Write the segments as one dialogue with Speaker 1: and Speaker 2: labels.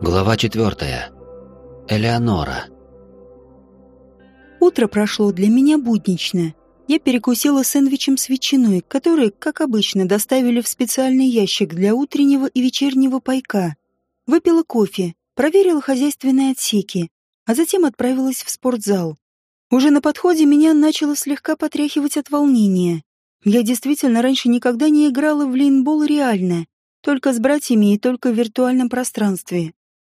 Speaker 1: Глава четвертая. Элеонора.
Speaker 2: Утро прошло для меня буднично. Я перекусила сэндвичем с ветчиной, который, как обычно, доставили в специальный ящик для утреннего и вечернего пайка. Выпила кофе, проверила хозяйственные отсеки, а затем отправилась в спортзал. Уже на подходе меня начало слегка потряхивать от волнения. Я действительно раньше никогда не играла в лейнбол реально, только с братьями и только в виртуальном пространстве.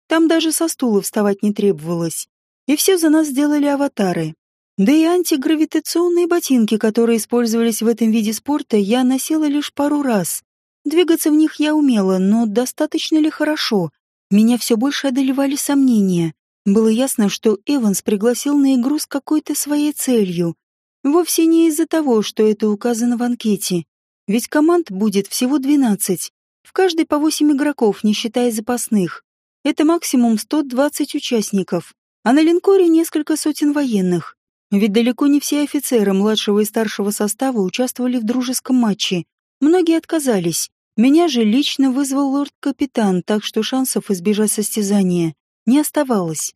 Speaker 2: Там даже со стула вставать не требовалось. И все за нас сделали аватары. Да и антигравитационные ботинки, которые использовались в этом виде спорта, я носила лишь пару раз. Двигаться в них я умела, но достаточно ли хорошо? Меня все больше одолевали сомнения. Было ясно, что Эванс пригласил на игру с какой-то своей целью. Вовсе не из-за того, что это указано в анкете. Ведь команд будет всего 12. В каждой по 8 игроков, не считая запасных. Это максимум 120 участников. А на линкоре несколько сотен военных. Ведь далеко не все офицеры младшего и старшего состава участвовали в дружеском матче. Многие отказались. Меня же лично вызвал лорд-капитан, так что шансов избежать состязания не оставалось.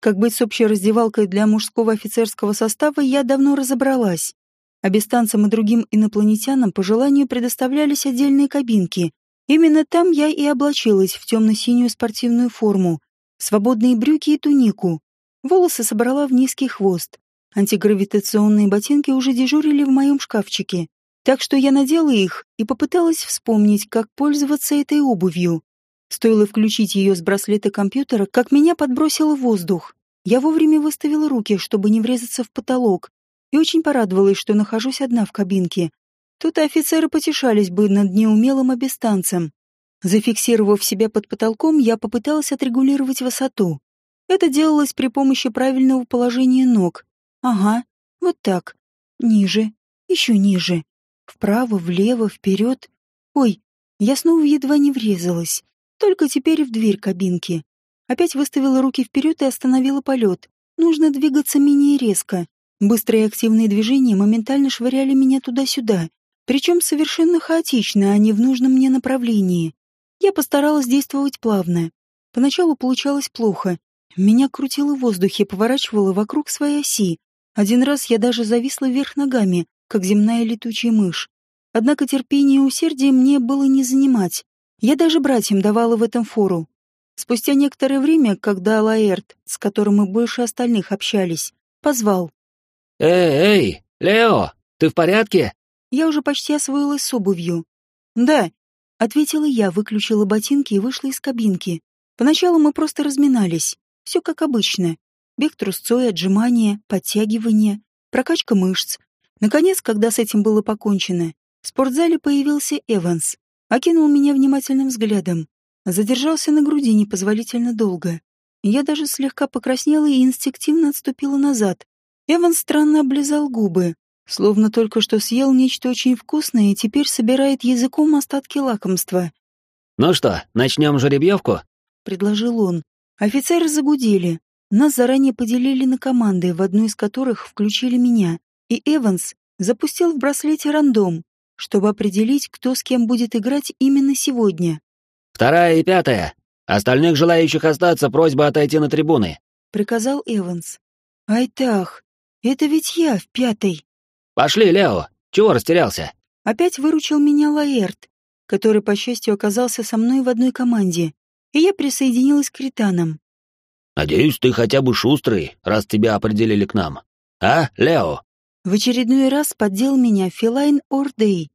Speaker 2: Как быть с общей раздевалкой для мужского офицерского состава, я давно разобралась. Абистанцам и другим инопланетянам по желанию предоставлялись отдельные кабинки. Именно там я и облачилась в темно-синюю спортивную форму, свободные брюки и тунику. Волосы собрала в низкий хвост. Антигравитационные ботинки уже дежурили в моем шкафчике. Так что я надела их и попыталась вспомнить, как пользоваться этой обувью. Стоило включить ее с браслета компьютера, как меня подбросило воздух. Я вовремя выставила руки, чтобы не врезаться в потолок, и очень порадовалась, что нахожусь одна в кабинке. Тут офицеры потешались бы над неумелым обестанцем. Зафиксировав себя под потолком, я попыталась отрегулировать высоту. Это делалось при помощи правильного положения ног. Ага, вот так. Ниже, еще ниже. Вправо, влево, вперед. Ой, я снова едва не врезалась. Только теперь в дверь кабинки. Опять выставила руки вперед и остановила полет. Нужно двигаться менее резко. Быстрые активные движения моментально швыряли меня туда-сюда. Причем совершенно хаотично, а не в нужном мне направлении. Я постаралась действовать плавно. Поначалу получалось плохо. Меня крутило в воздухе, поворачивало вокруг своей оси. Один раз я даже зависла вверх ногами, как земная летучая мышь. Однако терпение и усердие мне было не занимать. Я даже братьям давала в этом фору. Спустя некоторое время, когда Лаэрт, с которым мы больше остальных общались, позвал.
Speaker 1: «Эй, эй, Лео, ты в порядке?»
Speaker 2: Я уже почти освоилась с обувью. «Да», — ответила я, выключила ботинки и вышла из кабинки. Поначалу мы просто разминались. Все как обычно. Бег трусцой, отжимания, подтягивания, прокачка мышц. Наконец, когда с этим было покончено, в спортзале появился Эванс окинул меня внимательным взглядом, задержался на груди непозволительно долго. Я даже слегка покраснела и инстинктивно отступила назад. Эван странно облизал губы, словно только что съел нечто очень вкусное и теперь собирает языком остатки лакомства.
Speaker 1: «Ну что, начнем жеребьевку?»
Speaker 2: — предложил он. Офицеры загудели. Нас заранее поделили на команды, в одну из которых включили меня. И Эванс запустил в браслете рандом, чтобы определить, кто с кем будет играть именно сегодня.
Speaker 1: «Вторая и пятая. Остальных желающих остаться просьба отойти на трибуны», —
Speaker 2: приказал Эванс. «Айтах, это ведь я в пятой».
Speaker 1: «Пошли, Лео. Чего растерялся?»
Speaker 2: Опять выручил меня Лаэрт, который, по счастью, оказался со мной в одной команде, и я присоединилась к ританам.
Speaker 1: «Надеюсь, ты хотя бы шустрый, раз тебя определили к нам. А, Лео?»
Speaker 2: В очередной раз поддел меня Филайн Ордей,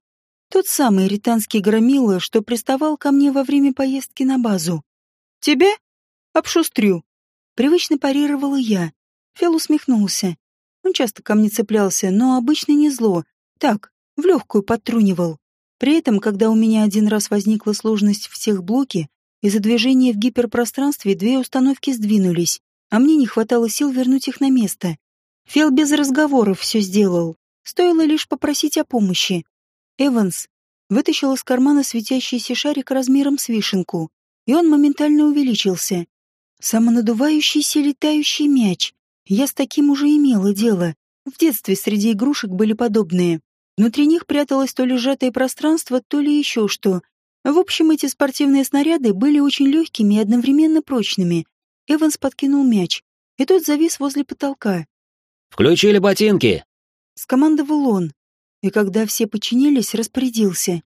Speaker 2: тот самый ританский громила, что приставал ко мне во время поездки на базу. «Тебе? Обшустрю!» Привычно парировала я. Фил усмехнулся. Часто ко мне цеплялся, но обычно не зло. Так, в легкую подтрунивал. При этом, когда у меня один раз возникла сложность в техблоке, из-за движения в гиперпространстве две установки сдвинулись, а мне не хватало сил вернуть их на место. Фел без разговоров все сделал. Стоило лишь попросить о помощи. Эванс вытащил из кармана светящийся шарик размером с вишенку, и он моментально увеличился. Самонадувающийся летающий мяч. Я с таким уже имела дело. В детстве среди игрушек были подобные. Внутри них пряталось то ли сжатое пространство, то ли еще что. В общем, эти спортивные снаряды были очень легкими и одновременно прочными. Эванс подкинул мяч, и тот завис возле потолка.
Speaker 1: «Включили ботинки!»
Speaker 2: — скомандовал он, и когда все подчинились, распорядился.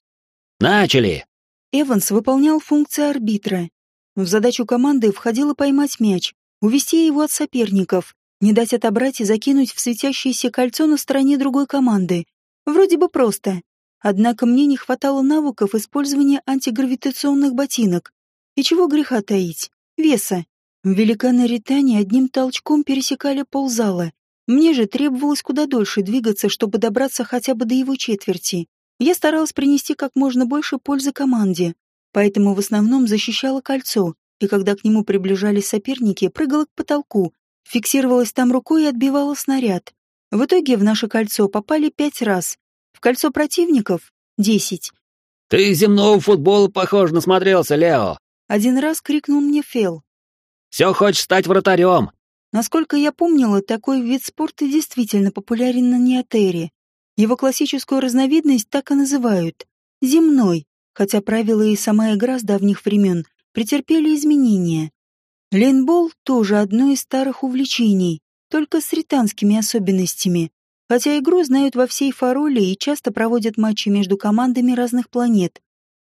Speaker 1: «Начали!»
Speaker 2: Эванс выполнял функции арбитра. В задачу команды входило поймать мяч, увести его от соперников, не дать отобрать и закинуть в светящееся кольцо на стороне другой команды. Вроде бы просто. Однако мне не хватало навыков использования антигравитационных ботинок. И чего греха таить? Веса. Великаны Ритани одним толчком пересекали ползала. Мне же требовалось куда дольше двигаться, чтобы добраться хотя бы до его четверти. Я старалась принести как можно больше пользы команде, поэтому в основном защищала кольцо, и когда к нему приближались соперники, прыгала к потолку, фиксировалась там рукой и отбивала снаряд. В итоге в наше кольцо попали пять раз, в кольцо противников — десять.
Speaker 1: «Ты земного футбола, похоже, насмотрелся, Лео!»
Speaker 2: Один раз крикнул мне Фел.
Speaker 1: «Все хочешь стать вратарем!»
Speaker 2: Насколько я помнила, такой вид спорта действительно популярен на Неотере. Его классическую разновидность так и называют — земной, хотя правила и сама игра с давних времен претерпели изменения. Лейнбол тоже одно из старых увлечений, только с ританскими особенностями хотя игру знают во всей Фароле и часто проводят матчи между командами разных планет.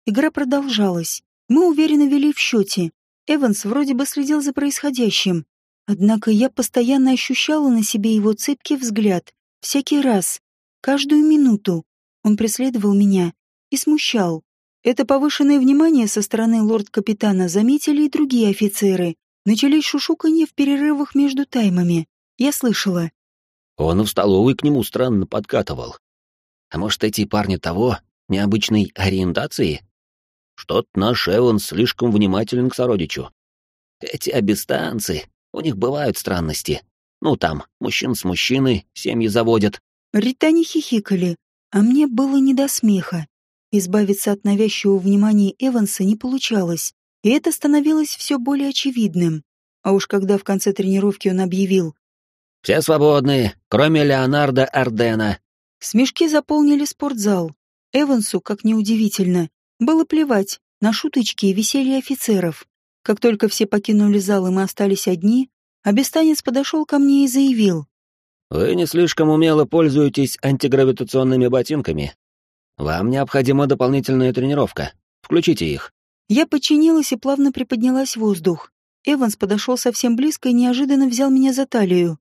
Speaker 2: Игра продолжалась. Мы уверенно вели в счете. Эванс вроде бы следил за происходящим. Однако я постоянно ощущала на себе его цепкий взгляд. Всякий раз. Каждую минуту. Он преследовал меня и смущал. Это повышенное внимание со стороны лорд-капитана заметили и другие офицеры. Начались шушуканье в перерывах между таймами. Я слышала.
Speaker 1: Он в столовой к нему странно подкатывал. А может, эти парни того, необычной ориентации? Что-то наш Эван слишком внимателен к сородичу. Эти абистанцы, у них бывают странности. Ну там, мужчин с мужчиной, семьи заводят.
Speaker 2: Ритане хихикали, а мне было не до смеха. Избавиться от навязчивого внимания Эванса не получалось, и это становилось все более очевидным. А уж когда в конце тренировки он объявил
Speaker 1: все свободны, кроме Леонардо Ардена.
Speaker 2: Смешки заполнили спортзал. Эвансу, как неудивительно, было плевать на шуточки и веселье офицеров. Как только все покинули зал и мы остались одни, обестанец подошел ко мне и заявил.
Speaker 1: «Вы не слишком умело пользуетесь антигравитационными ботинками. Вам необходима дополнительная тренировка. Включите их».
Speaker 2: Я подчинилась и плавно приподнялась в воздух. Эванс подошел совсем близко и неожиданно взял меня за талию.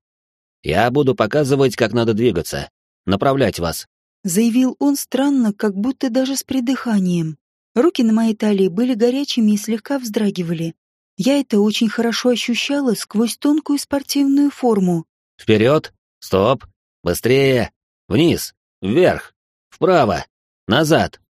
Speaker 1: Я буду показывать, как надо двигаться, направлять вас», —
Speaker 2: заявил он странно, как будто даже с придыханием. Руки на моей талии были горячими и слегка вздрагивали. Я это очень хорошо ощущала сквозь тонкую спортивную форму.
Speaker 1: «Вперед! Стоп! Быстрее! Вниз! Вверх! Вправо! Назад!»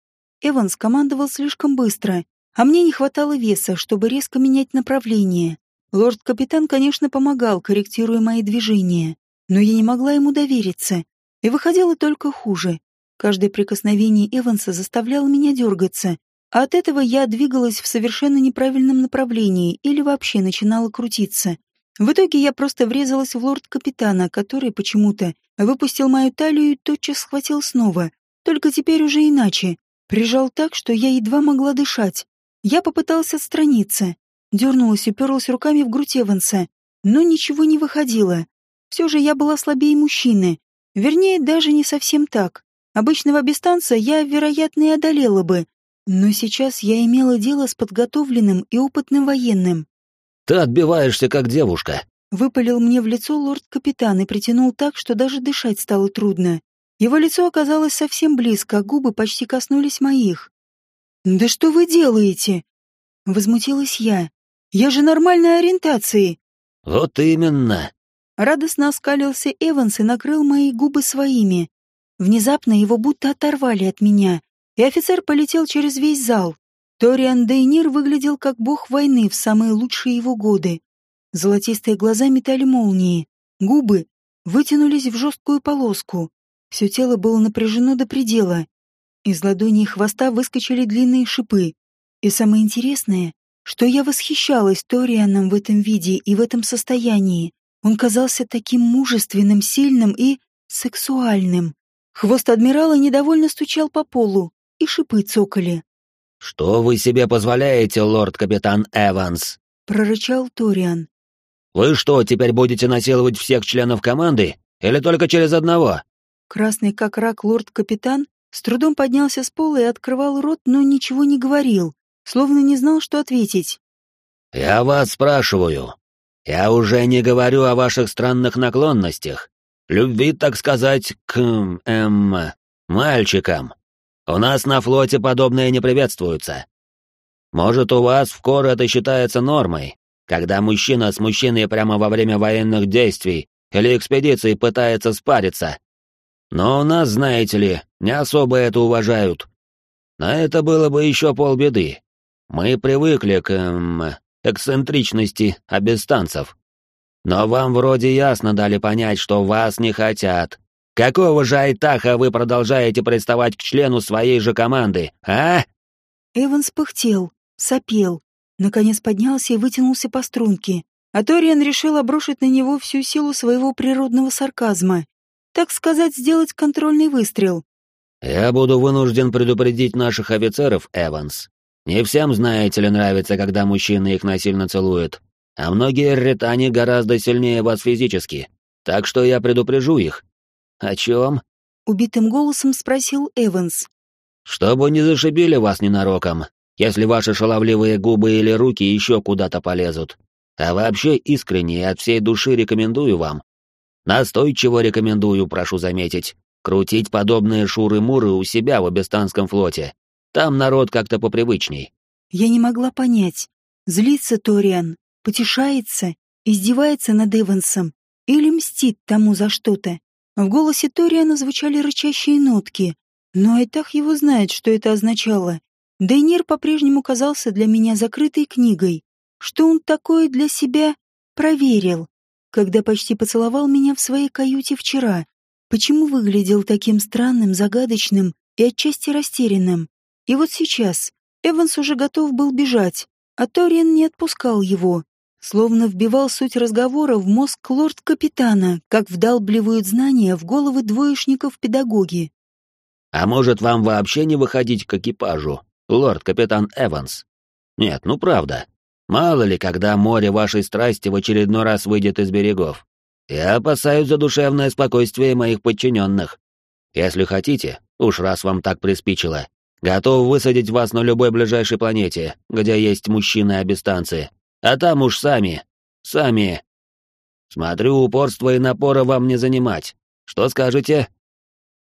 Speaker 2: Эван скомандовал слишком быстро, а мне не хватало веса, чтобы резко менять направление. Лорд-капитан, конечно, помогал, корректируя мои движения, но я не могла ему довериться, и выходило только хуже. Каждое прикосновение Эванса заставляло меня дергаться, а от этого я двигалась в совершенно неправильном направлении или вообще начинала крутиться. В итоге я просто врезалась в лорд-капитана, который почему-то выпустил мою талию и тотчас схватил снова, только теперь уже иначе. Прижал так, что я едва могла дышать. Я попытался отстраниться, Дернулась и уперлась руками в грудь Эванса, но ничего не выходило. Все же я была слабее мужчины. Вернее, даже не совсем так. Обычного абистанца я, вероятно, и одолела бы. Но сейчас я имела дело с подготовленным и опытным военным.
Speaker 1: «Ты отбиваешься, как девушка», —
Speaker 2: выпалил мне в лицо лорд-капитан и притянул так, что даже дышать стало трудно. Его лицо оказалось совсем близко, а губы почти коснулись моих. «Да что вы делаете?» — возмутилась я. Я же нормальной ориентации.
Speaker 1: Вот именно.
Speaker 2: Радостно оскалился Эванс и накрыл мои губы своими. Внезапно его будто оторвали от меня, и офицер полетел через весь зал. Ториан Дейнир выглядел как бог войны в самые лучшие его годы. Золотистые глаза метали молнии, губы вытянулись в жесткую полоску. Все тело было напряжено до предела. Из ладони и хвоста выскочили длинные шипы. И самое интересное, что я восхищалась Торианом в этом виде и в этом состоянии. Он казался таким мужественным, сильным и сексуальным. Хвост адмирала недовольно стучал по полу, и шипы цокали.
Speaker 1: «Что вы себе позволяете, лорд-капитан Эванс?»
Speaker 2: — прорычал Ториан.
Speaker 1: «Вы что, теперь будете насиловать всех членов команды? Или только через одного?»
Speaker 2: Красный как рак лорд-капитан с трудом поднялся с пола и открывал рот, но ничего не говорил, словно не знал, что ответить.
Speaker 1: «Я вас спрашиваю. Я уже не говорю о ваших странных наклонностях. Любви, так сказать, к... эм... мальчикам. У нас на флоте подобное не приветствуется. Может, у вас в Кор это считается нормой, когда мужчина с мужчиной прямо во время военных действий или экспедиции пытается спариться. Но у нас, знаете ли, не особо это уважают. Но это было бы еще полбеды. Мы привыкли к эм, эксцентричности абистанцев. Но вам вроде ясно дали понять, что вас не хотят, Какого же Айтаха вы продолжаете приставать к члену своей же команды, а?»
Speaker 2: Эванс пыхтел, сопел, наконец поднялся и вытянулся по струнке, а Ториан решил обрушить на него всю силу своего природного сарказма. Так сказать, сделать контрольный выстрел.
Speaker 1: «Я буду вынужден предупредить наших офицеров, Эванс. Не всем, знаете ли, нравится, когда мужчины их насильно целуют, а многие ретане гораздо сильнее вас физически, так что я предупрежу их, «О чем?»
Speaker 2: — убитым голосом спросил Эванс.
Speaker 1: «Чтобы не зашибили вас ненароком, если ваши шаловливые губы или руки еще куда-то полезут. А вообще искренне и от всей души рекомендую вам. Настойчиво рекомендую, прошу заметить, крутить подобные шуры-муры у себя в Абистанском флоте. Там народ как-то попривычней».
Speaker 2: Я не могла понять, злится Ториан, потешается, издевается над Эвансом или мстит тому за что-то. В голосе Ториана звучали рычащие нотки, но Айтах его знает, что это означало. Дейнир по-прежнему казался для меня закрытой книгой. Что он такое для себя проверил, когда почти поцеловал меня в своей каюте вчера? Почему выглядел таким странным, загадочным и отчасти растерянным? И вот сейчас Эванс уже готов был бежать, а Ториан не отпускал его словно вбивал суть разговора в мозг лорд-капитана, как вдалбливают знания в головы двоечников педагоги.
Speaker 1: «А может, вам вообще не выходить к экипажу, лорд-капитан Эванс? Нет, ну правда. Мало ли, когда море вашей страсти в очередной раз выйдет из берегов. Я опасаюсь за душевное спокойствие моих подчиненных. Если хотите, уж раз вам так приспичило, готов высадить вас на любой ближайшей планете, где есть мужчины обестанцы, а там уж сами, сами. Смотрю, упорства и напора вам не занимать. Что скажете?»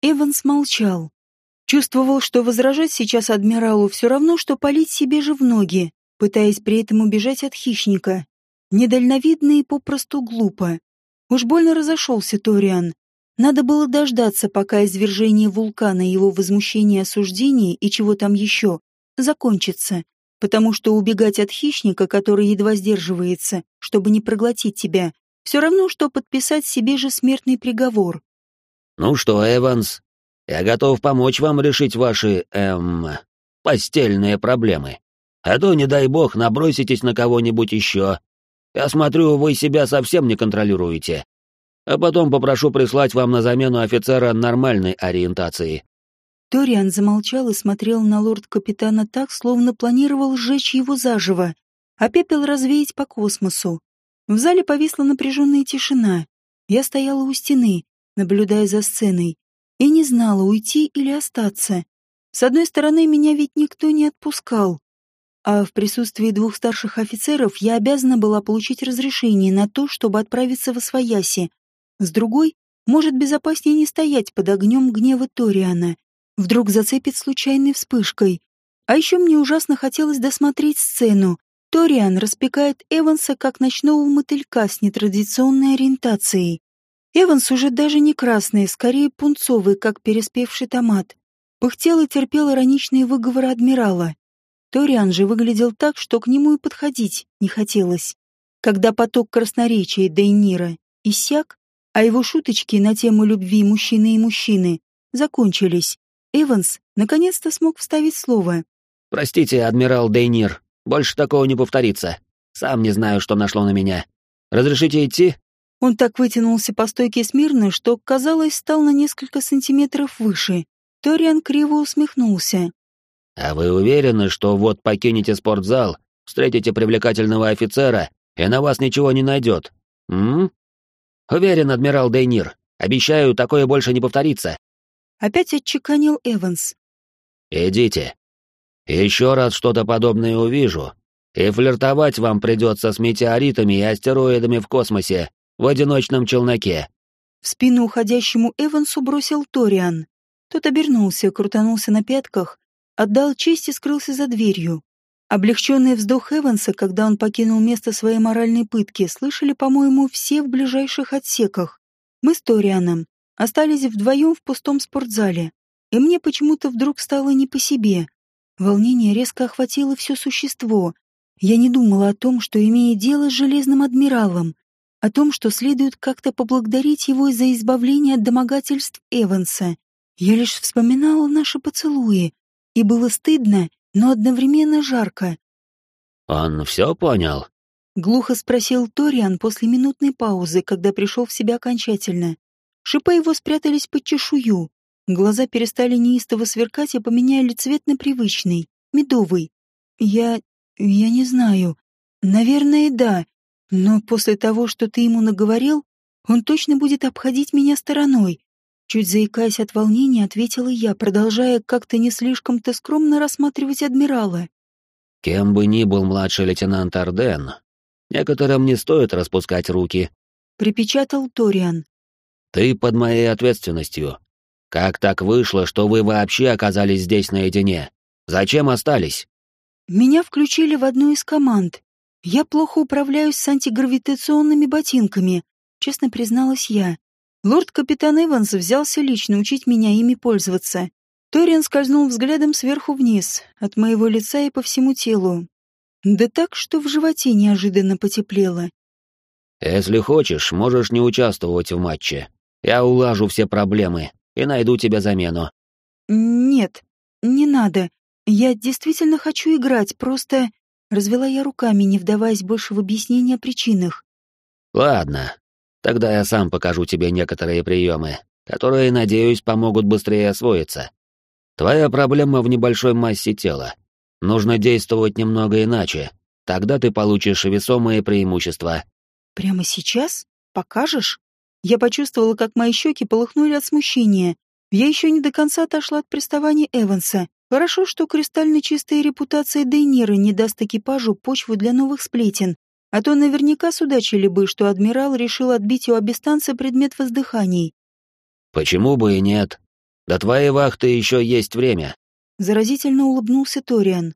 Speaker 2: Эванс молчал. Чувствовал, что возражать сейчас адмиралу все равно, что палить себе же в ноги, пытаясь при этом убежать от хищника. Недальновидно и попросту глупо. Уж больно разошелся Ториан. Надо было дождаться, пока извержение вулкана, его возмущение осуждение и чего там еще, закончится потому что убегать от хищника, который едва сдерживается, чтобы не проглотить тебя, все равно, что подписать себе же смертный приговор.
Speaker 1: «Ну что, Эванс, я готов помочь вам решить ваши, эм, постельные проблемы. А то, не дай бог, наброситесь на кого-нибудь еще. Я смотрю, вы себя совсем не контролируете. А потом попрошу прислать вам на замену офицера нормальной ориентации.
Speaker 2: Ториан замолчал и смотрел на лорд-капитана так, словно планировал сжечь его заживо, а пепел развеять по космосу. В зале повисла напряженная тишина. Я стояла у стены, наблюдая за сценой, и не знала, уйти или остаться. С одной стороны, меня ведь никто не отпускал, а в присутствии двух старших офицеров я обязана была получить разрешение на то, чтобы отправиться в Освояси. С другой, может безопаснее не стоять под огнем гнева Ториана вдруг зацепит случайной вспышкой. А еще мне ужасно хотелось досмотреть сцену. Ториан распекает Эванса как ночного мотылька с нетрадиционной ориентацией. Эванс уже даже не красный, скорее пунцовый, как переспевший томат. Пыхтел и терпел ироничные выговоры адмирала. Ториан же выглядел так, что к нему и подходить не хотелось. Когда поток красноречия Дейнира иссяк, а его шуточки на тему любви мужчины и мужчины закончились, Эванс наконец-то смог вставить слово.
Speaker 1: «Простите, адмирал Дейнир, больше такого не повторится. Сам не знаю, что нашло на меня. Разрешите идти?»
Speaker 2: Он так вытянулся по стойке смирно, что, казалось, стал на несколько сантиметров выше. Ториан криво усмехнулся.
Speaker 1: А вы уверены, что вот покинете спортзал, встретите привлекательного офицера, и на вас ничего не найдет? М? Уверен, адмирал Дейнир. Обещаю, такое больше не повторится.
Speaker 2: Опять отчеканил Эванс.
Speaker 1: Идите. Еще раз что-то подобное увижу, и флиртовать вам придется с метеоритами и астероидами в космосе в одиночном челноке.
Speaker 2: В спину уходящему Эвансу бросил Ториан. Тот обернулся, крутанулся на пятках, отдал честь и скрылся за дверью. Облегченный вздох Эванса, когда он покинул место своей моральной пытки, слышали, по-моему, все в ближайших отсеках. Мы с Торианом остались вдвоем в пустом спортзале, и мне почему-то вдруг стало не по себе. Волнение резко охватило все существо. Я не думала о том, что имею дело с Железным Адмиралом, о том, что следует как-то поблагодарить его за избавление от домогательств Эванса. Я лишь вспоминала наши поцелуи, и было стыдно, но одновременно жарко.
Speaker 1: «Он все понял?»
Speaker 2: — глухо спросил Ториан после минутной паузы, когда пришел в себя окончательно. Шипы его спрятались под чешую. Глаза перестали неистово сверкать и поменяли цвет на привычный, медовый. Я... я не знаю. Наверное, да. Но после того, что ты ему наговорил, он точно будет обходить меня стороной. Чуть заикаясь от волнения, ответила я, продолжая как-то не слишком-то скромно рассматривать адмирала.
Speaker 1: Кем бы ни был младший лейтенант Арден, некоторым не стоит распускать руки.
Speaker 2: Припечатал Ториан.
Speaker 1: Ты под моей ответственностью. Как так вышло, что вы вообще оказались здесь наедине? Зачем остались?
Speaker 2: Меня включили в одну из команд. Я плохо управляюсь с антигравитационными ботинками, честно призналась я. Лорд-капитан Эванс взялся лично учить меня ими пользоваться. Ториан скользнул взглядом сверху вниз, от моего лица и по всему телу. Да так, что в животе неожиданно потеплело.
Speaker 1: «Если хочешь, можешь не участвовать в матче. Я улажу все проблемы и найду тебе замену».
Speaker 2: «Нет, не надо. Я действительно хочу играть, просто...» Развела я руками, не вдаваясь больше в объяснение о причинах.
Speaker 1: «Ладно, тогда я сам покажу тебе некоторые приемы, которые, надеюсь, помогут быстрее освоиться. Твоя проблема в небольшой массе тела. Нужно действовать немного иначе, тогда ты получишь весомые преимущества».
Speaker 2: «Прямо сейчас? Покажешь?» Я почувствовала, как мои щеки полыхнули от смущения. Я еще не до конца отошла от приставания Эванса. Хорошо, что кристально чистая репутация Дейнира не даст экипажу почву для новых сплетен. А то наверняка судачили бы, что адмирал решил отбить у абистанца предмет воздыханий.
Speaker 1: «Почему бы и нет? До твоей вахты еще есть время».
Speaker 2: Заразительно улыбнулся Ториан.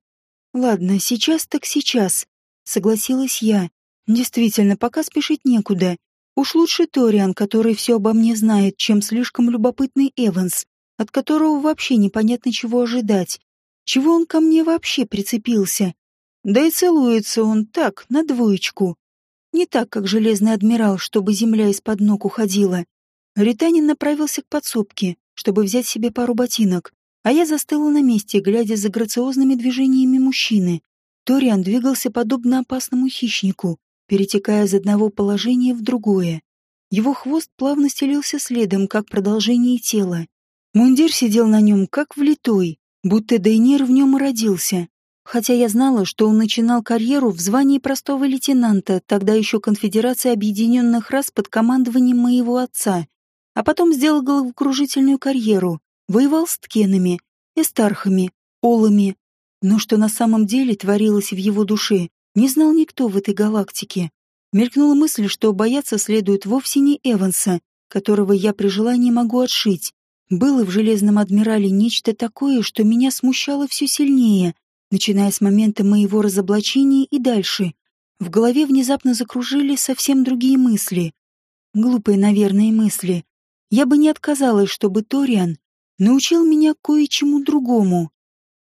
Speaker 2: «Ладно, сейчас так сейчас», — согласилась я. «Действительно, пока спешить некуда. Уж лучше Ториан, который все обо мне знает, чем слишком любопытный Эванс, от которого вообще непонятно чего ожидать. Чего он ко мне вообще прицепился? Да и целуется он так, на двоечку. Не так, как железный адмирал, чтобы земля из-под ног уходила. Ританин направился к подсобке, чтобы взять себе пару ботинок, а я застыла на месте, глядя за грациозными движениями мужчины. Ториан двигался подобно опасному хищнику, перетекая из одного положения в другое. Его хвост плавно стелился следом, как продолжение тела. Мундир сидел на нем, как влитой, будто Дейнир в нем родился. Хотя я знала, что он начинал карьеру в звании простого лейтенанта, тогда еще Конфедерации Объединенных Рас под командованием моего отца, а потом сделал головокружительную карьеру, воевал с ткенами, эстархами, олами. Но что на самом деле творилось в его душе, не знал никто в этой галактике. Мелькнула мысль, что бояться следует вовсе не Эванса, которого я при желании могу отшить. Было в Железном Адмирале нечто такое, что меня смущало все сильнее, начиная с момента моего разоблачения и дальше. В голове внезапно закружили совсем другие мысли. Глупые, наверное, мысли. Я бы не отказалась, чтобы Ториан научил меня кое-чему другому.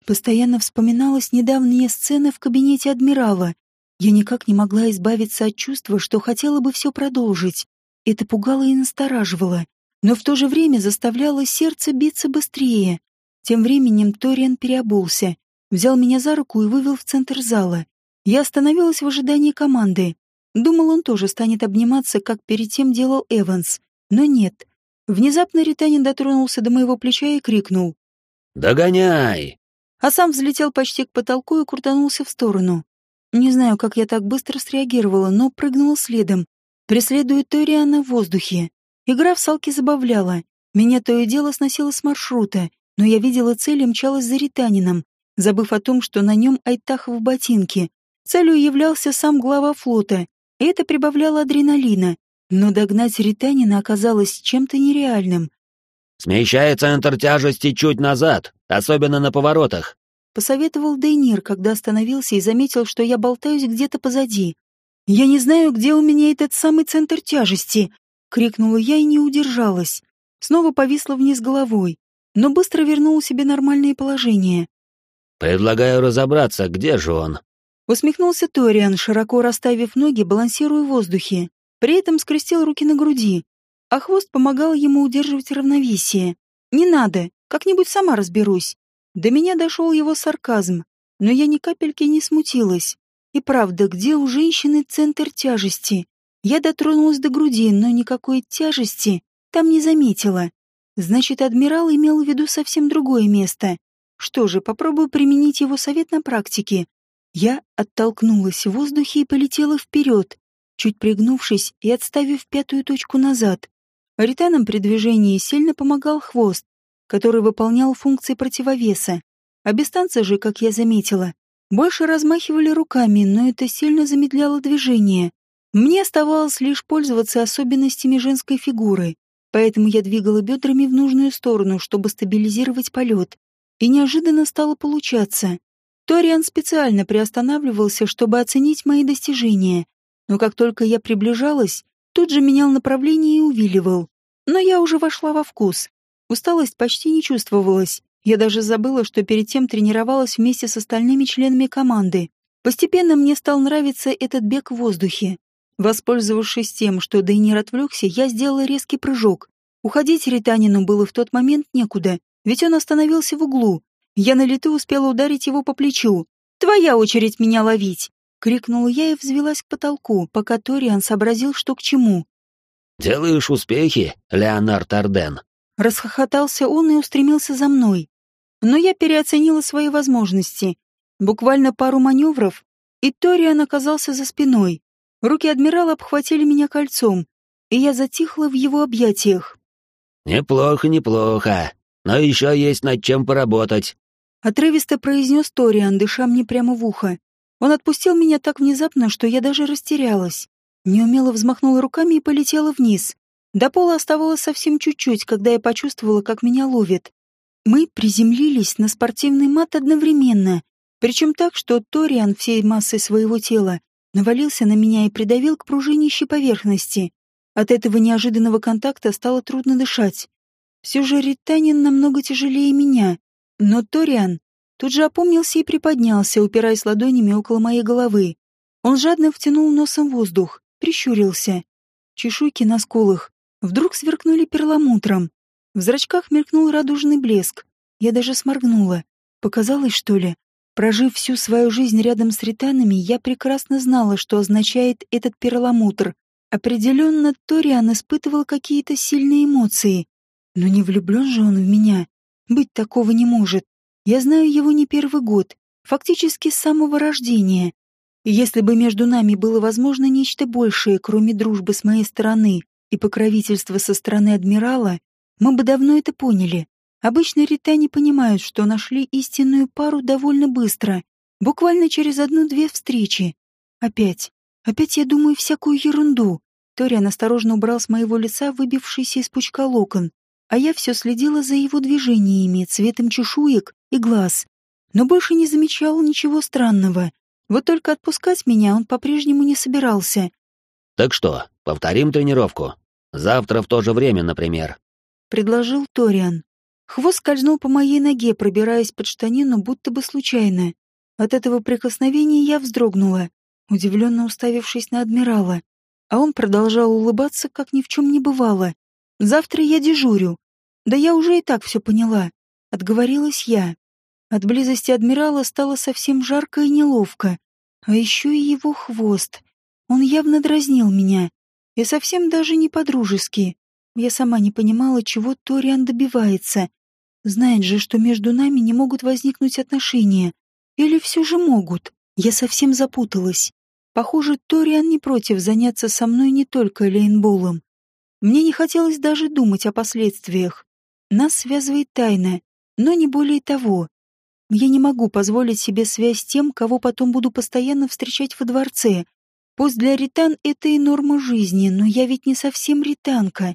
Speaker 2: Постоянно вспоминалась недавняя сцена в кабинете адмирала, я никак не могла избавиться от чувства, что хотела бы все продолжить. Это пугало и настораживало, но в то же время заставляло сердце биться быстрее. Тем временем Ториан переобулся, взял меня за руку и вывел в центр зала. Я остановилась в ожидании команды. Думал, он тоже станет обниматься, как перед тем делал Эванс. Но нет. Внезапно Ританин дотронулся до моего плеча и крикнул.
Speaker 1: «Догоняй!»
Speaker 2: а сам взлетел почти к потолку и крутанулся в сторону. Не знаю, как я так быстро среагировала, но прыгнула следом, преследуя Ториана в воздухе. Игра в салки забавляла. Меня то и дело сносило с маршрута, но я видела цель и мчалась за ританином, забыв о том, что на нем Айтахов ботинки. Целью являлся сам глава флота, и это прибавляло адреналина. Но догнать ританина оказалось чем-то нереальным.
Speaker 1: «Смещай центр тяжести чуть назад, особенно на поворотах», —
Speaker 2: посоветовал Дейнир, когда остановился и заметил, что я болтаюсь где-то позади. «Я не знаю, где у меня этот самый центр тяжести!» — крикнула я и не удержалась. Снова повисла вниз головой, но быстро вернула себе нормальное положение.
Speaker 1: «Предлагаю разобраться, где же он?»
Speaker 2: Усмехнулся Ториан, широко расставив ноги, балансируя в воздухе. При этом скрестил руки на груди, а хвост помогал ему удерживать равновесие. «Не надо, как-нибудь сама разберусь». До меня дошел его сарказм, но я ни капельки не смутилась. И правда, где у женщины центр тяжести? Я дотронулась до груди, но никакой тяжести там не заметила. Значит, адмирал имел в виду совсем другое место. Что же, попробую применить его совет на практике. Я оттолкнулась в воздухе и полетела вперед, чуть пригнувшись и отставив пятую точку назад. Ританам при движении сильно помогал хвост, который выполнял функции противовеса. А бестанцы же, как я заметила, больше размахивали руками, но это сильно замедляло движение. Мне оставалось лишь пользоваться особенностями женской фигуры, поэтому я двигала бедрами в нужную сторону, чтобы стабилизировать полет. И неожиданно стало получаться. Ториан специально приостанавливался, чтобы оценить мои достижения, но как только я приближалась, тут же менял направление и увиливал. Но я уже вошла во вкус. Усталость почти не чувствовалась. Я даже забыла, что перед тем тренировалась вместе с остальными членами команды. Постепенно мне стал нравиться этот бег в воздухе. Воспользовавшись тем, что Дейнир отвлекся, я сделала резкий прыжок. Уходить Ританину было в тот момент некуда, ведь он остановился в углу. Я на лету успела ударить его по плечу. «Твоя очередь меня ловить!» — крикнула я и взвелась к потолку, пока Ториан сообразил, что к чему.
Speaker 1: «Делаешь успехи, Леонард Арден!»
Speaker 2: Расхохотался он и устремился за мной. Но я переоценила свои возможности. Буквально пару маневров, и Ториан оказался за спиной. Руки адмирала обхватили меня кольцом, и я затихла в его объятиях.
Speaker 1: «Неплохо, неплохо, но еще есть над чем поработать», —
Speaker 2: отрывисто произнес Ториан, дыша мне прямо в ухо. Он отпустил меня так внезапно, что я даже растерялась. Неумело взмахнула руками и полетела вниз. До пола оставалось совсем чуть-чуть, когда я почувствовала, как меня ловит. Мы приземлились на спортивный мат одновременно, причем так, что Ториан всей массой своего тела навалился на меня и придавил к пружинищей поверхности. От этого неожиданного контакта стало трудно дышать. Все же Ританин намного тяжелее меня, но Ториан Тут же опомнился и приподнялся, упираясь ладонями около моей головы. Он жадно втянул носом воздух, прищурился. Чешуйки на скулах вдруг сверкнули перламутром. В зрачках мелькнул радужный блеск. Я даже сморгнула. Показалось, что ли? Прожив всю свою жизнь рядом с ританами, я прекрасно знала, что означает этот перламутр. Определенно, Ториан испытывал какие-то сильные эмоции. Но не влюблен же он в меня. Быть такого не может. Я знаю его не первый год, фактически с самого рождения. Если бы между нами было возможно нечто большее, кроме дружбы с моей стороны и покровительства со стороны адмирала, мы бы давно это поняли. Обычно ритане понимают, что нашли истинную пару довольно быстро, буквально через одну-две встречи. Опять, опять я думаю всякую ерунду. Ториан осторожно убрал с моего лица выбившийся из пучка локон, а я все следила за его движениями, цветом чешуек и глаз, но больше не замечал ничего странного. Вот только отпускать меня он по-прежнему не собирался.
Speaker 1: «Так что, повторим тренировку? Завтра в то же время, например», —
Speaker 2: предложил Ториан. Хвост скользнул по моей ноге, пробираясь под штанину, будто бы случайно. От этого прикосновения я вздрогнула, удивленно уставившись на адмирала. А он продолжал улыбаться, как ни в чем не бывало. «Завтра я дежурю. Да я уже и так все поняла. Отговорилась я. От близости адмирала стало совсем жарко и неловко. А еще и его хвост. Он явно дразнил меня. И совсем даже не по-дружески. Я сама не понимала, чего Ториан добивается. Знает же, что между нами не могут возникнуть отношения. Или все же могут? Я совсем запуталась. Похоже, Ториан не против заняться со мной не только лейнболом. Мне не хотелось даже думать о последствиях. Нас связывает тайна, но не более того. Я не могу позволить себе связь с тем, кого потом буду постоянно встречать во дворце. Пусть для ритан это и норма жизни, но я ведь не совсем ританка.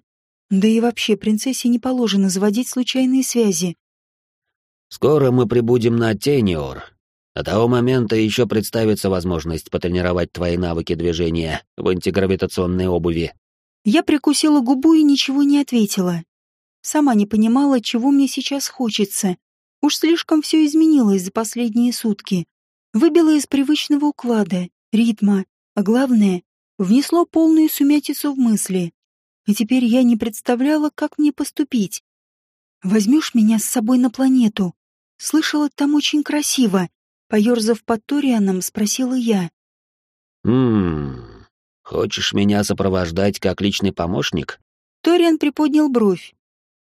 Speaker 2: Да и вообще принцессе не положено заводить случайные связи.
Speaker 1: «Скоро мы прибудем на Тениор. До того момента еще представится возможность потренировать твои навыки движения в антигравитационной обуви.
Speaker 2: Я прикусила губу и ничего не ответила. Сама не понимала, чего мне сейчас хочется. Уж слишком все изменилось за последние сутки. Выбило из привычного уклада, ритма, а главное, внесло полную сумятицу в мысли. И теперь я не представляла, как мне поступить. «Возьмешь меня с собой на планету?» Слышала, там очень красиво. Поерзав под Торианом, спросила я.
Speaker 1: «Ммм, Хочешь меня сопровождать как личный помощник?
Speaker 2: Ториан приподнял бровь.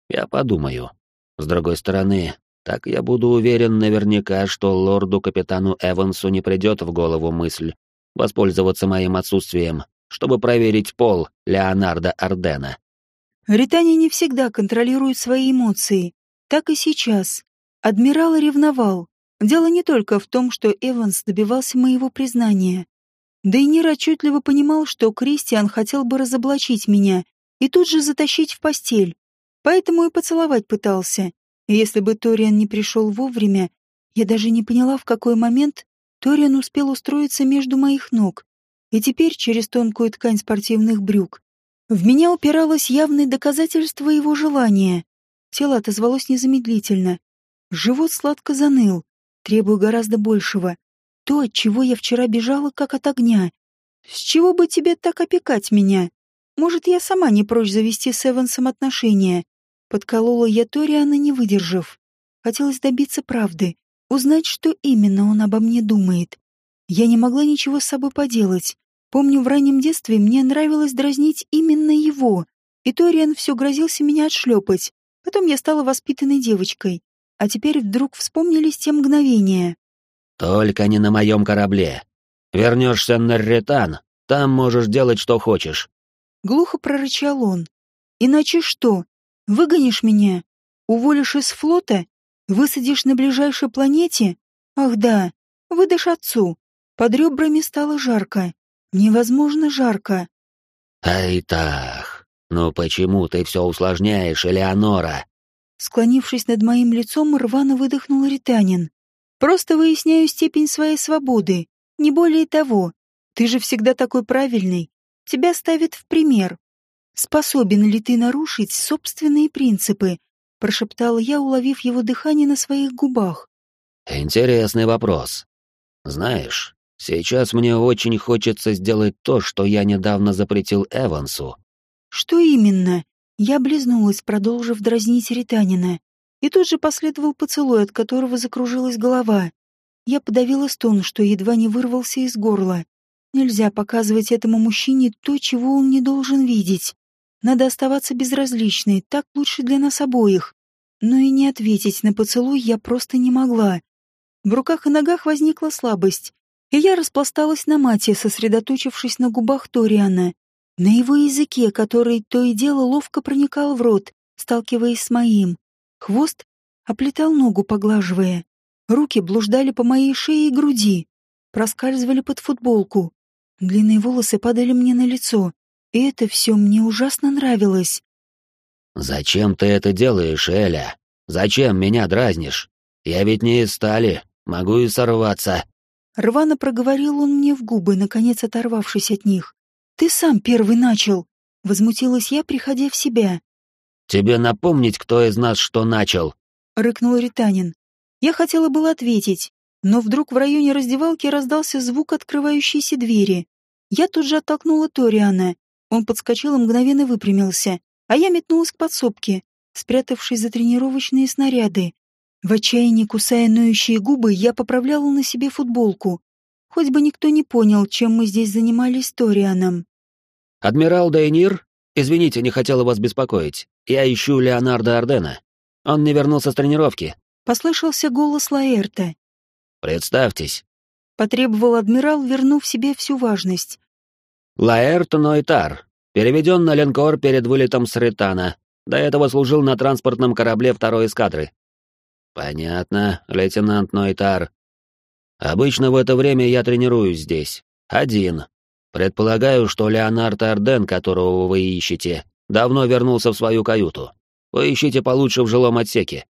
Speaker 1: Я подумаю. С другой стороны, так я буду уверен наверняка, что лорду-капитану Эвансу не придет в голову мысль воспользоваться моим отсутствием, чтобы проверить пол Леонардо Ардена.
Speaker 2: Ритане не всегда контролирует свои эмоции. Так и сейчас. Адмирал ревновал. Дело не только в том, что Эванс добивался моего признания. Дейнир отчетливо понимал, что Кристиан хотел бы разоблачить меня и тут же затащить в постель, поэтому и поцеловать пытался. И если бы Ториан не пришел вовремя, я даже не поняла, в какой момент Ториан успел устроиться между моих ног, и теперь через тонкую ткань спортивных брюк. В меня упиралось явное доказательство его желания. Тело отозвалось незамедлительно. Живот сладко заныл, требуя гораздо большего то, от чего я вчера бежала, как от огня. С чего бы тебе так опекать меня? Может, я сама не прочь завести с Эвансом отношения? Подколола я Ториана, не выдержав. Хотелось добиться правды, узнать, что именно он обо мне думает. Я не могла ничего с собой поделать. Помню, в раннем детстве мне нравилось дразнить именно его, и Ториан все грозился меня отшлепать. Потом я стала воспитанной девочкой, а теперь вдруг вспомнились те мгновения.
Speaker 1: Только не на моем корабле. Вернешься на Ретан, там можешь делать, что хочешь.
Speaker 2: Глухо прорычал он. Иначе что? Выгонишь меня? Уволишь из флота? Высадишь на ближайшей планете? Ах да, выдашь отцу. Под ребрами стало жарко. Невозможно жарко.
Speaker 1: Ай так, ну почему ты все усложняешь, Элеонора?
Speaker 2: Склонившись над моим лицом, рвано выдохнул Ританин. Просто выясняю степень своей свободы, не более того. Ты же всегда такой правильный. Тебя ставят в пример. Способен ли ты нарушить собственные принципы? Прошептала я, уловив его дыхание на своих губах.
Speaker 1: Интересный вопрос. Знаешь, сейчас мне очень хочется сделать то, что я недавно запретил Эвансу.
Speaker 2: Что именно? Я облизнулась, продолжив дразнить Ританина. И тут же последовал поцелуй, от которого закружилась голова. Я подавила стон, что едва не вырвался из горла. Нельзя показывать этому мужчине то, чего он не должен видеть. Надо оставаться безразличной, так лучше для нас обоих. Но и не ответить на поцелуй я просто не могла. В руках и ногах возникла слабость, и я распласталась на мате, сосредоточившись на губах Ториана, на его языке, который то и дело ловко проникал в рот, сталкиваясь с моим. Хвост оплетал ногу, поглаживая. Руки блуждали по моей шее и груди, проскальзывали под футболку. Длинные волосы падали мне на лицо, и это все мне ужасно нравилось.
Speaker 1: «Зачем ты это делаешь, Эля? Зачем меня дразнишь? Я ведь не из стали, могу и сорваться».
Speaker 2: Рвано проговорил он мне в губы, наконец оторвавшись от них. «Ты сам первый начал!» — возмутилась я, приходя в себя.
Speaker 1: Тебе напомнить, кто из нас что начал?»
Speaker 2: — рыкнул Ританин. Я хотела было ответить, но вдруг в районе раздевалки раздался звук открывающейся двери. Я тут же оттолкнула Ториана. Он подскочил и мгновенно выпрямился, а я метнулась к подсобке, спрятавшись за тренировочные снаряды. В отчаянии кусая ноющие губы, я поправляла на себе футболку. Хоть бы никто не понял, чем мы здесь занимались с Торианом.
Speaker 1: «Адмирал Дейнир, извините, не хотела вас беспокоить. Я ищу Леонардо Ардена». Он не вернулся с тренировки.
Speaker 2: Послышался голос Лаэрта.
Speaker 1: Представьтесь.
Speaker 2: Потребовал адмирал, вернув себе всю важность.
Speaker 1: Лаэрт Нойтар. Переведен на линкор перед вылетом с Ритана. До этого служил на транспортном корабле второй эскадры. Понятно, лейтенант Нойтар. Обычно в это время я тренируюсь здесь. Один. Предполагаю, что Леонард Арден, которого вы ищете, давно вернулся в свою каюту. Поищите получше в жилом отсеке.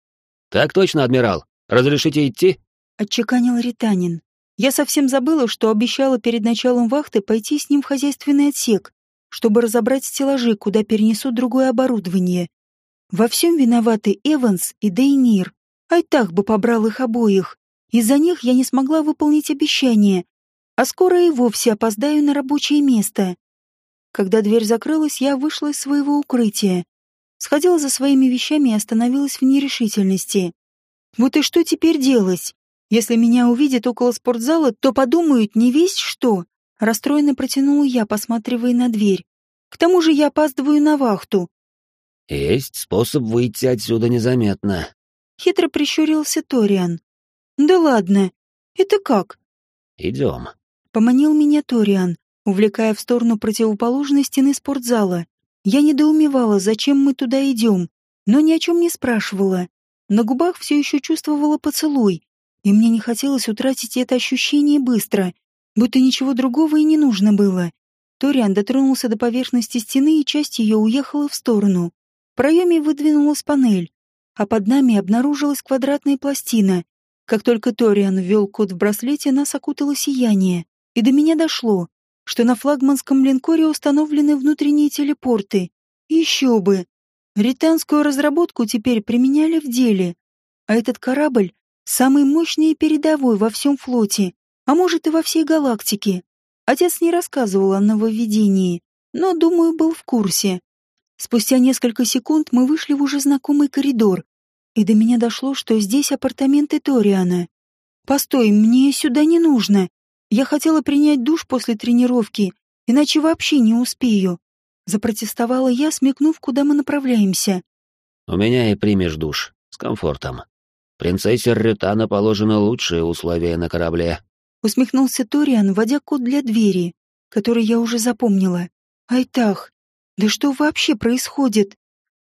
Speaker 1: Так точно, адмирал? Разрешите идти?
Speaker 2: Отчеканил Ританин. Я совсем забыла, что обещала перед началом вахты пойти с ним в хозяйственный отсек, чтобы разобрать стеллажи, куда перенесут другое оборудование. Во всем виноваты Эванс и Дейнир. Айтах бы побрал их обоих. Из-за них я не смогла выполнить обещание, а скоро и вовсе опоздаю на рабочее место. Когда дверь закрылась, я вышла из своего укрытия. Сходила за своими вещами и остановилась в нерешительности. Вот и что теперь делать? Если меня увидят около спортзала, то подумают не весь что. Расстроенно протянула я, посматривая на дверь. К тому же я опаздываю на вахту.
Speaker 1: Есть способ выйти отсюда незаметно.
Speaker 2: Хитро прищурился Ториан. Да ладно. Это как?
Speaker 1: Идем.
Speaker 2: Поманил меня Ториан, увлекая в сторону противоположной стены спортзала. Я недоумевала, зачем мы туда идем, но ни о чем не спрашивала. На губах все еще чувствовала поцелуй, и мне не хотелось утратить это ощущение быстро, будто ничего другого и не нужно было. Ториан дотронулся до поверхности стены, и часть ее уехала в сторону. В проеме выдвинулась панель, а под нами обнаружилась квадратная пластина. Как только Ториан ввел код в браслете, нас окутало сияние. И до меня дошло, что на флагманском линкоре установлены внутренние телепорты. Еще бы! Ританскую разработку теперь применяли в деле. А этот корабль — самый мощный и передовой во всем флоте, а может и во всей галактике. Отец не рассказывал о нововведении, но, думаю, был в курсе. Спустя несколько секунд мы вышли в уже знакомый коридор, и до меня дошло, что здесь апартаменты Ториана. «Постой, мне сюда не нужно. Я хотела принять душ после тренировки, иначе вообще не успею. Запротестовала я, смекнув, куда мы направляемся.
Speaker 1: У меня и примешь душ, с комфортом. Принцессе Рютана положено лучшие условия на корабле.
Speaker 2: Усмехнулся Ториан, вводя код для двери, который я уже запомнила. Айтах, да что вообще происходит?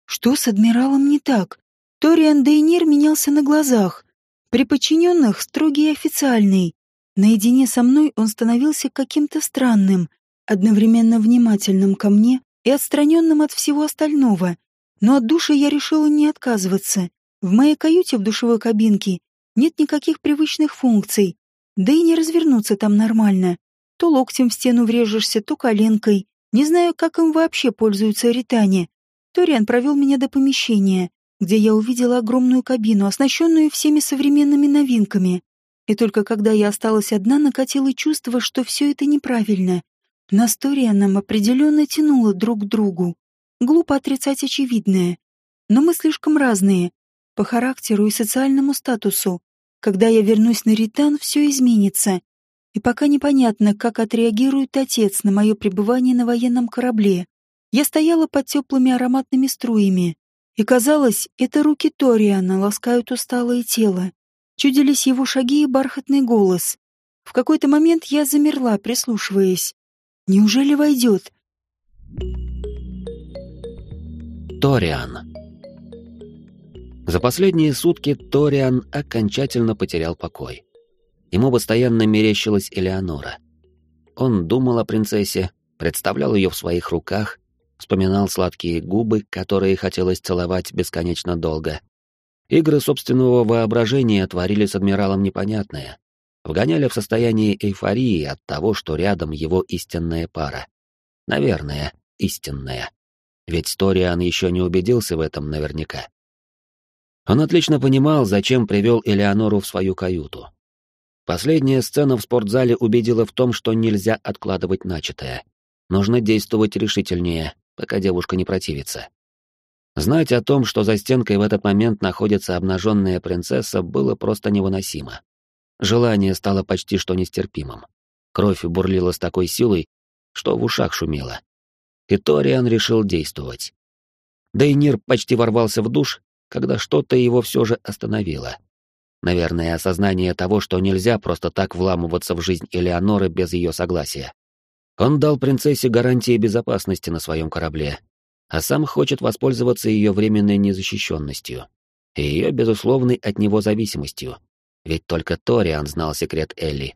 Speaker 2: Что с адмиралом не так? Ториан Дейнир менялся на глазах. При подчиненных строгий и официальный. Наедине со мной он становился каким-то странным, одновременно внимательным ко мне и отстраненным от всего остального. Но от души я решила не отказываться. В моей каюте в душевой кабинке нет никаких привычных функций, да и не развернуться там нормально. То локтем в стену врежешься, то коленкой. Не знаю, как им вообще пользуются ритане. Ториан провел меня до помещения, где я увидела огромную кабину, оснащенную всеми современными новинками. И только когда я осталась одна, накатило чувство, что все это неправильно. Настория нам определенно тянула друг к другу. Глупо отрицать очевидное. Но мы слишком разные. По характеру и социальному статусу. Когда я вернусь на Ритан, все изменится. И пока непонятно, как отреагирует отец на мое пребывание на военном корабле. Я стояла под теплыми ароматными струями. И казалось, это руки Ториана ласкают усталое тело. Чудились его шаги и бархатный голос. В какой-то момент я замерла, прислушиваясь. Неужели войдет?
Speaker 1: Ториан. За последние сутки Ториан окончательно потерял покой. Ему постоянно мерещилась Элеонора. Он думал о принцессе, представлял ее в своих руках, вспоминал сладкие губы, которые хотелось целовать бесконечно долго, Игры собственного воображения творили с адмиралом непонятное. Вгоняли в состояние эйфории от того, что рядом его истинная пара. Наверное, истинная. Ведь Ториан еще не убедился в этом наверняка. Он отлично понимал, зачем привел Элеонору в свою каюту. Последняя сцена в спортзале убедила в том, что нельзя откладывать начатое. Нужно действовать решительнее, пока девушка не противится. Знать о том, что за стенкой в этот момент находится обнаженная принцесса, было просто невыносимо. Желание стало почти что нестерпимым. Кровь бурлила с такой силой, что в ушах шумело. И Ториан решил действовать. Дейнир почти ворвался в душ, когда что-то его все же остановило. Наверное, осознание того, что нельзя просто так вламываться в жизнь Элеоноры без ее согласия. Он дал принцессе гарантии безопасности на своем корабле, а сам хочет воспользоваться ее временной незащищенностью и ее безусловной от него зависимостью, ведь только Ториан знал секрет Элли.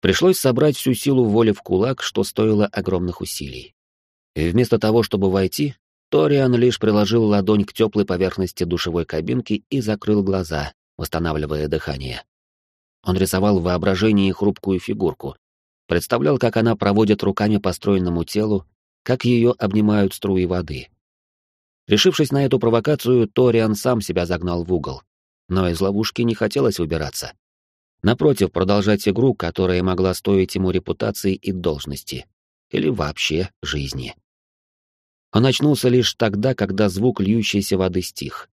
Speaker 1: Пришлось собрать всю силу воли в кулак, что стоило огромных усилий. И вместо того, чтобы войти, Ториан лишь приложил ладонь к теплой поверхности душевой кабинки и закрыл глаза, восстанавливая дыхание. Он рисовал в воображении хрупкую фигурку, представлял, как она проводит руками по стройному телу, как ее обнимают струи воды. Решившись на эту провокацию, Ториан сам себя загнал в угол, но из ловушки не хотелось выбираться. Напротив, продолжать игру, которая могла стоить ему репутации и должности, или вообще жизни. Он очнулся лишь тогда, когда звук льющейся воды стих.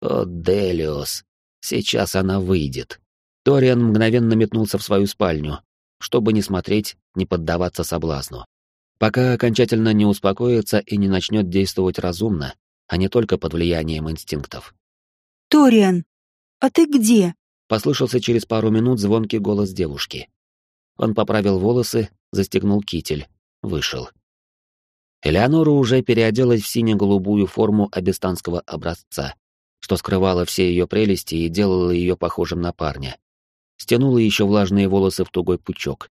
Speaker 1: «О, Делиос! Сейчас она выйдет!» Ториан мгновенно метнулся в свою спальню, чтобы не смотреть, не поддаваться соблазну. Пока окончательно не успокоится и не начнет действовать разумно, а не только под влиянием инстинктов.
Speaker 2: «Ториан, а ты где?»
Speaker 1: — послышался через пару минут звонкий голос девушки. Он поправил волосы, застегнул китель, вышел. Элеонора уже переоделась в сине-голубую форму абистанского образца, что скрывало все ее прелести и делало ее похожим на парня. Стянула еще влажные волосы в тугой пучок.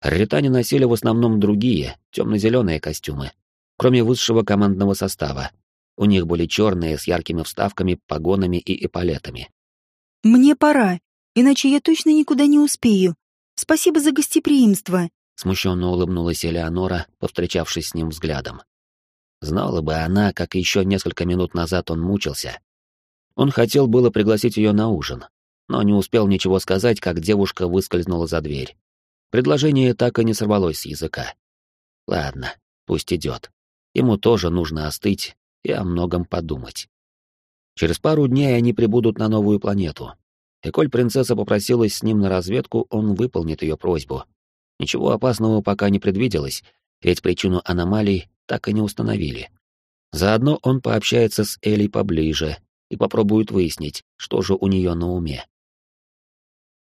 Speaker 1: Раритане носили в основном другие, темно-зеленые костюмы, кроме высшего командного состава. У них были черные с яркими вставками, погонами и эполетами.
Speaker 2: «Мне пора, иначе я точно никуда не успею. Спасибо за гостеприимство»,
Speaker 1: Смущенно улыбнулась Элеонора, повстречавшись с ним взглядом. Знала бы она, как еще несколько минут назад он мучился. Он хотел было пригласить ее на ужин, но не успел ничего сказать, как девушка выскользнула за дверь. Предложение так и не сорвалось с языка. Ладно, пусть идет. Ему тоже нужно остыть и о многом подумать. Через пару дней они прибудут на новую планету. И коль принцесса попросилась с ним на разведку, он выполнит ее просьбу, Ничего опасного пока не предвиделось, ведь причину аномалий так и не установили. Заодно он пообщается с Элей поближе и попробует выяснить, что же у нее на уме.